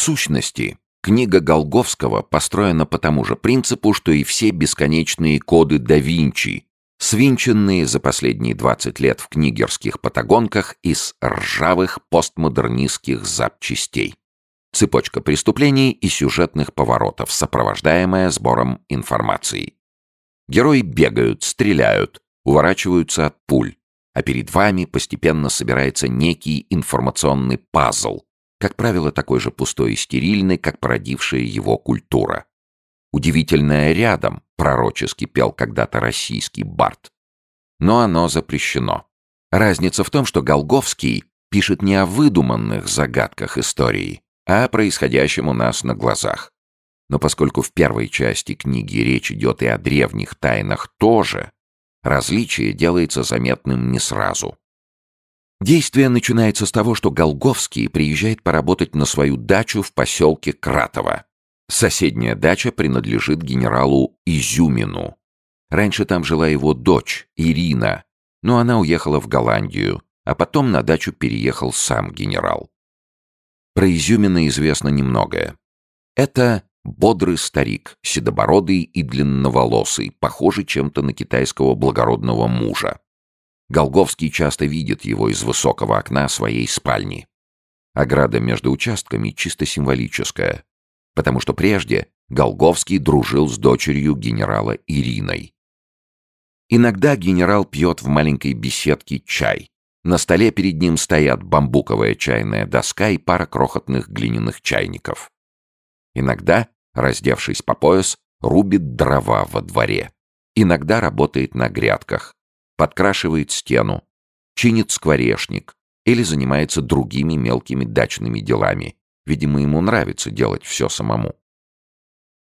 сущности, книга Голговского построена по тому же принципу, что и все бесконечные коды да Винчи, свинченные за последние 20 лет в книгерских патагонках из ржавых постмодернистских запчастей. Цепочка преступлений и сюжетных поворотов, сопровождаемая сбором информации. Герои бегают, стреляют, уворачиваются от пуль, а перед вами постепенно собирается некий информационный пазл, как правило, такой же пустой и стерильный, как породившая его культура. Удивительное рядом, пророчески пел когда-то российский бард. Но оно запрещено. Разница в том, что Голговский пишет не о выдуманных загадках истории, а о происходящем у нас на глазах. Но поскольку в первой части книги речь идет и о древних тайнах тоже, различие делается заметным не сразу. Действие начинается с того, что Голговский приезжает поработать на свою дачу в поселке Кратово. Соседняя дача принадлежит генералу Изюмину. Раньше там жила его дочь, Ирина, но она уехала в Голландию, а потом на дачу переехал сам генерал. Про Изюмина известно немногое. Это бодрый старик, седобородый и длинноволосый, похожий чем-то на китайского благородного мужа. Голговский часто видит его из высокого окна своей спальни. Ограда между участками чисто символическая, потому что прежде Голговский дружил с дочерью генерала Ириной. Иногда генерал пьет в маленькой беседке чай. На столе перед ним стоят бамбуковая чайная доска и пара крохотных глиняных чайников. Иногда, раздевшись по пояс, рубит дрова во дворе. Иногда работает на грядках, подкрашивает стену, чинит скворечник или занимается другими мелкими дачными делами. Видимо, ему нравится делать все самому.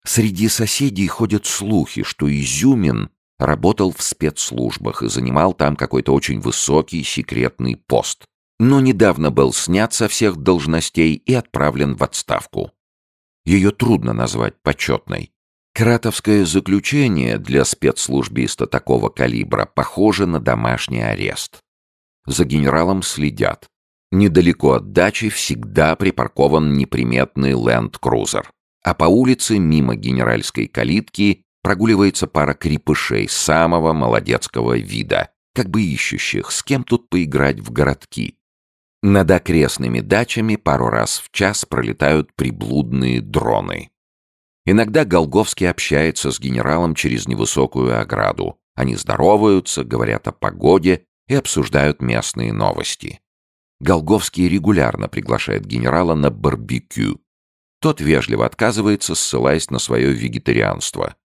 Среди соседей ходят слухи, что Изюмин работал в спецслужбах и занимал там какой-то очень высокий секретный пост, но недавно был снят со всех должностей и отправлен в отставку. Ее трудно назвать почетной. Кратовское заключение для спецслужбиста такого калибра похоже на домашний арест. За генералом следят. Недалеко от дачи всегда припаркован неприметный ленд-крузер. А по улице, мимо генеральской калитки, прогуливается пара крепышей самого молодецкого вида, как бы ищущих, с кем тут поиграть в городки. Над окрестными дачами пару раз в час пролетают приблудные дроны. Иногда Голговский общается с генералом через невысокую ограду. Они здороваются, говорят о погоде и обсуждают местные новости. Голговский регулярно приглашает генерала на барбекю. Тот вежливо отказывается, ссылаясь на свое вегетарианство.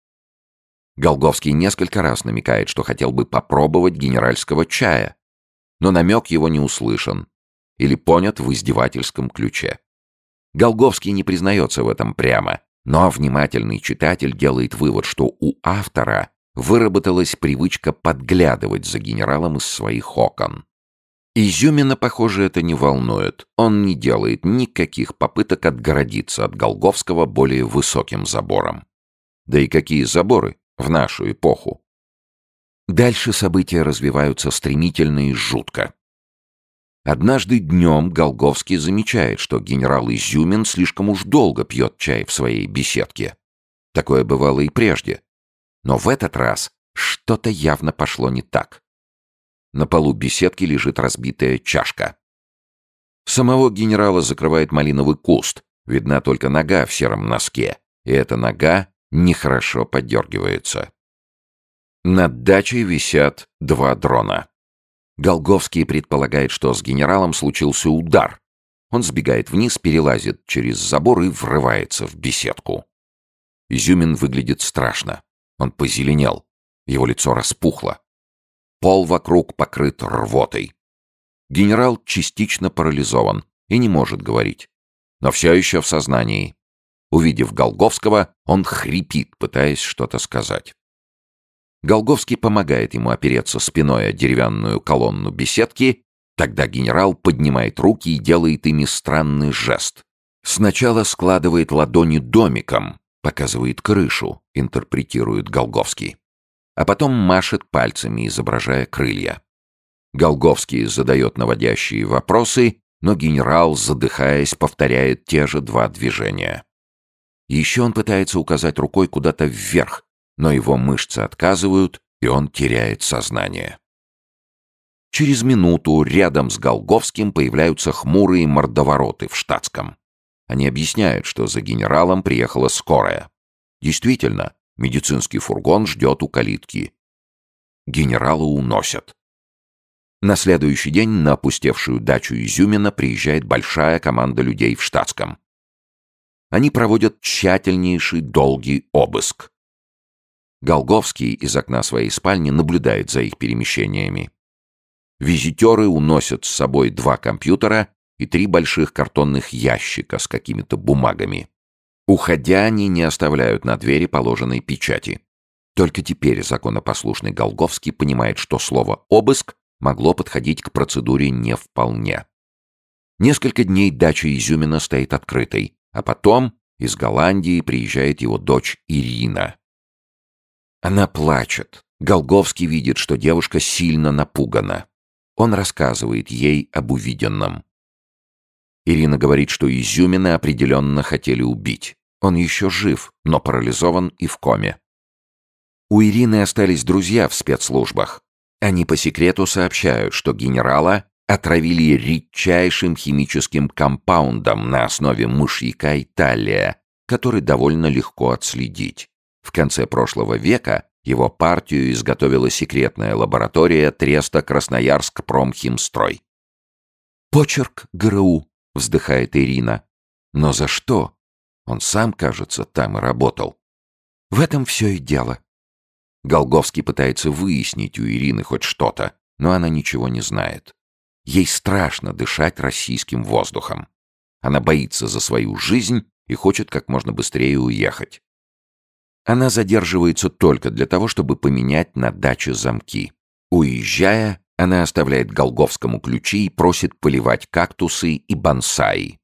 Голговский несколько раз намекает, что хотел бы попробовать генеральского чая, но намек его не услышан или понят в издевательском ключе. Голговский не признается в этом прямо, но внимательный читатель делает вывод, что у автора выработалась привычка подглядывать за генералом из своих окон. Изюмина, похоже, это не волнует. Он не делает никаких попыток отгородиться от Голговского более высоким забором. Да и какие заборы в нашу эпоху? Дальше события развиваются стремительно и жутко. Однажды днем Голговский замечает, что генерал Изюмин слишком уж долго пьет чай в своей беседке. Такое бывало и прежде. Но в этот раз что-то явно пошло не так. На полу беседки лежит разбитая чашка. Самого генерала закрывает малиновый куст, видна только нога в сером носке, и эта нога нехорошо подергивается. Над дачей висят два дрона. Голговский предполагает, что с генералом случился удар. Он сбегает вниз, перелазит через забор и врывается в беседку. Изюмин выглядит страшно. Он позеленел. Его лицо распухло. Пол вокруг покрыт рвотой. Генерал частично парализован и не может говорить. Но все еще в сознании. Увидев Голговского, он хрипит, пытаясь что-то сказать. Голговский помогает ему опереться спиной о деревянную колонну беседки, тогда генерал поднимает руки и делает ими странный жест. Сначала складывает ладони домиком, показывает крышу, интерпретирует Голговский. А потом машет пальцами, изображая крылья. Голговский задает наводящие вопросы, но генерал, задыхаясь, повторяет те же два движения. Еще он пытается указать рукой куда-то вверх, но его мышцы отказывают, и он теряет сознание. Через минуту рядом с Голговским появляются хмурые мордовороты в штатском. Они объясняют, что за генералом приехала скорая. Действительно, медицинский фургон ждет у калитки. Генерала уносят. На следующий день на опустевшую дачу Изюмина приезжает большая команда людей в штатском. Они проводят тщательнейший долгий обыск. Голговский из окна своей спальни наблюдает за их перемещениями. Визитеры уносят с собой два компьютера и три больших картонных ящика с какими-то бумагами. Уходя, они не оставляют на двери положенной печати. Только теперь законопослушный Голговский понимает, что слово «обыск» могло подходить к процедуре не вполне. Несколько дней дача Изюмина стоит открытой, а потом из Голландии приезжает его дочь Ирина. Она плачет. Голговский видит, что девушка сильно напугана. Он рассказывает ей об увиденном. Ирина говорит, что Изюмина определенно хотели убить. Он еще жив, но парализован и в коме. У Ирины остались друзья в спецслужбах. Они по секрету сообщают, что генерала отравили редчайшим химическим компаундом на основе мышьяка и талия, который довольно легко отследить. В конце прошлого века его партию изготовила секретная лаборатория Треста Красноярск Промхимстрой. «Почерк ГРУ», — вздыхает Ирина. «Но за что? Он сам, кажется, там и работал. В этом все и дело». Голговский пытается выяснить у Ирины хоть что-то, но она ничего не знает. Ей страшно дышать российским воздухом. Она боится за свою жизнь и хочет как можно быстрее уехать. Она задерживается только для того, чтобы поменять на даче замки. Уезжая, она оставляет Голговскому ключи и просит поливать кактусы и бонсаи.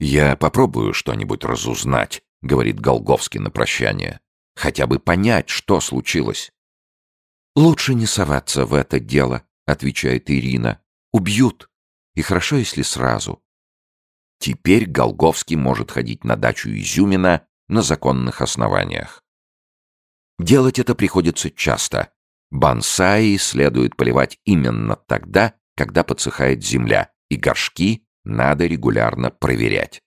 «Я попробую что-нибудь разузнать», — говорит Голговский на прощание. «Хотя бы понять, что случилось». «Лучше не соваться в это дело», — отвечает Ирина. «Убьют. И хорошо, если сразу». Теперь Голговский может ходить на дачу Изюмина на законных основаниях. Делать это приходится часто. Бонсаи следует поливать именно тогда, когда подсыхает земля, и горшки надо регулярно проверять.